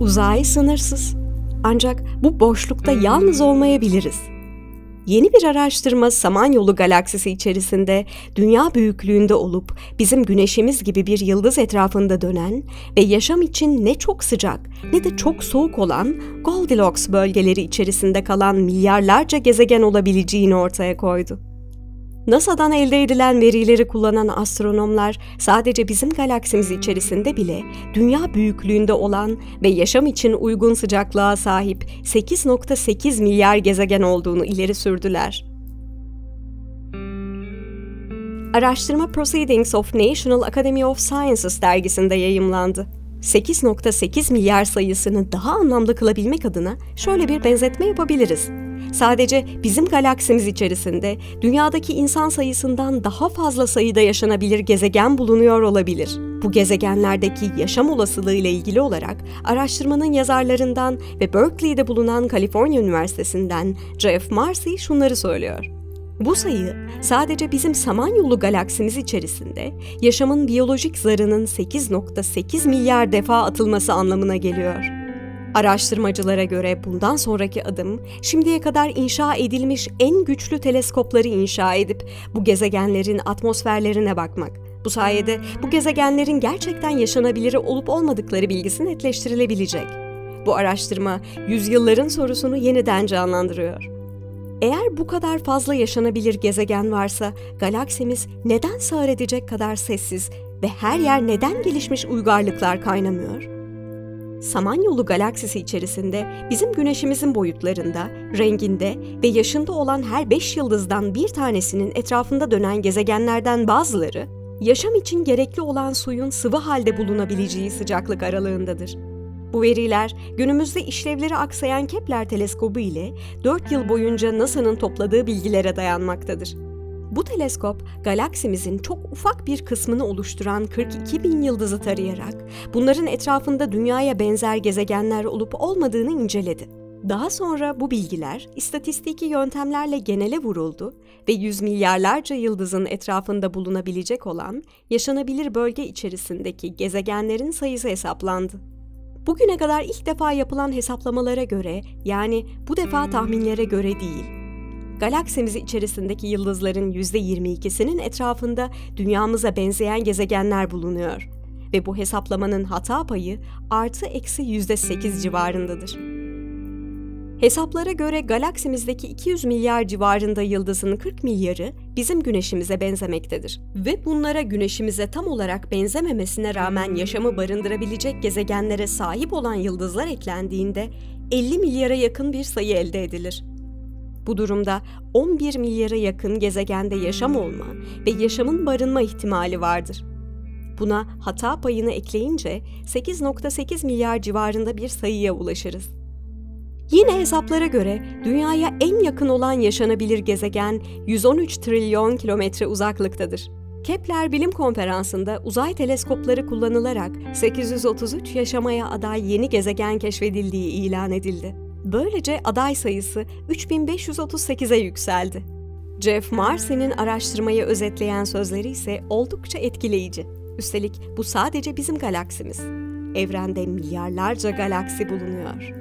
Uzay sınırsız. Ancak bu boşlukta yalnız olmayabiliriz. Yeni bir araştırma Samanyolu galaksisi içerisinde dünya büyüklüğünde olup bizim güneşimiz gibi bir yıldız etrafında dönen ve yaşam için ne çok sıcak ne de çok soğuk olan Goldilocks bölgeleri içerisinde kalan milyarlarca gezegen olabileceğini ortaya koydu. NASA'dan elde edilen verileri kullanan astronomlar sadece bizim galaksimiz içerisinde bile dünya büyüklüğünde olan ve yaşam için uygun sıcaklığa sahip 8.8 milyar gezegen olduğunu ileri sürdüler. Araştırma Proceedings of National Academy of Sciences dergisinde yayımlandı. 8.8 milyar sayısını daha anlamlı kılabilmek adına şöyle bir benzetme yapabiliriz. Sadece bizim galaksimiz içerisinde dünyadaki insan sayısından daha fazla sayıda yaşanabilir gezegen bulunuyor olabilir. Bu gezegenlerdeki yaşam olasılığı ile ilgili olarak araştırmanın yazarlarından ve Berkeley'de bulunan Kaliforniya Üniversitesi'nden Jeff Marcy şunları söylüyor. Bu sayı sadece bizim Samanyolu galaksimiz içerisinde yaşamın biyolojik zarının 8.8 milyar defa atılması anlamına geliyor. Araştırmacılara göre bundan sonraki adım şimdiye kadar inşa edilmiş en güçlü teleskopları inşa edip bu gezegenlerin atmosferlerine bakmak. Bu sayede bu gezegenlerin gerçekten yaşanabilir olup olmadıkları bilgisi netleştirilebilecek. Bu araştırma yüzyılların sorusunu yeniden canlandırıyor. Eğer bu kadar fazla yaşanabilir gezegen varsa galaksimiz neden sağır edecek kadar sessiz ve her yer neden gelişmiş uygarlıklar kaynamıyor? Samanyolu galaksisi içerisinde bizim güneşimizin boyutlarında, renginde ve yaşında olan her beş yıldızdan bir tanesinin etrafında dönen gezegenlerden bazıları, yaşam için gerekli olan suyun sıvı halde bulunabileceği sıcaklık aralığındadır. Bu veriler günümüzde işlevleri aksayan Kepler teleskobu ile 4 yıl boyunca NASA'nın topladığı bilgilere dayanmaktadır. Bu teleskop galaksimizin çok ufak bir kısmını oluşturan 42 bin yıldızı tarayarak bunların etrafında dünyaya benzer gezegenler olup olmadığını inceledi. Daha sonra bu bilgiler istatistiki yöntemlerle genele vuruldu ve yüz milyarlarca yıldızın etrafında bulunabilecek olan yaşanabilir bölge içerisindeki gezegenlerin sayısı hesaplandı. Bugüne kadar ilk defa yapılan hesaplamalara göre yani bu defa tahminlere göre değil, galaksimiz içerisindeki yıldızların %22'sinin etrafında dünyamıza benzeyen gezegenler bulunuyor ve bu hesaplamanın hata payı artı eksi %8 civarındadır. Hesaplara göre galaksimizdeki 200 milyar civarında yıldızın 40 milyarı bizim güneşimize benzemektedir. Ve bunlara güneşimize tam olarak benzememesine rağmen yaşamı barındırabilecek gezegenlere sahip olan yıldızlar eklendiğinde 50 milyara yakın bir sayı elde edilir. Bu durumda 11 milyara yakın gezegende yaşam olma ve yaşamın barınma ihtimali vardır. Buna hata payını ekleyince 8.8 milyar civarında bir sayıya ulaşırız. Yine hesaplara göre dünyaya en yakın olan yaşanabilir gezegen 113 trilyon kilometre uzaklıktadır. Kepler Bilim Konferansı'nda uzay teleskopları kullanılarak 833 yaşamaya aday yeni gezegen keşfedildiği ilan edildi. Böylece aday sayısı 3538'e yükseldi. Jeff Marcy'nin araştırmayı özetleyen sözleri ise oldukça etkileyici. Üstelik bu sadece bizim galaksimiz. Evrende milyarlarca galaksi bulunuyor.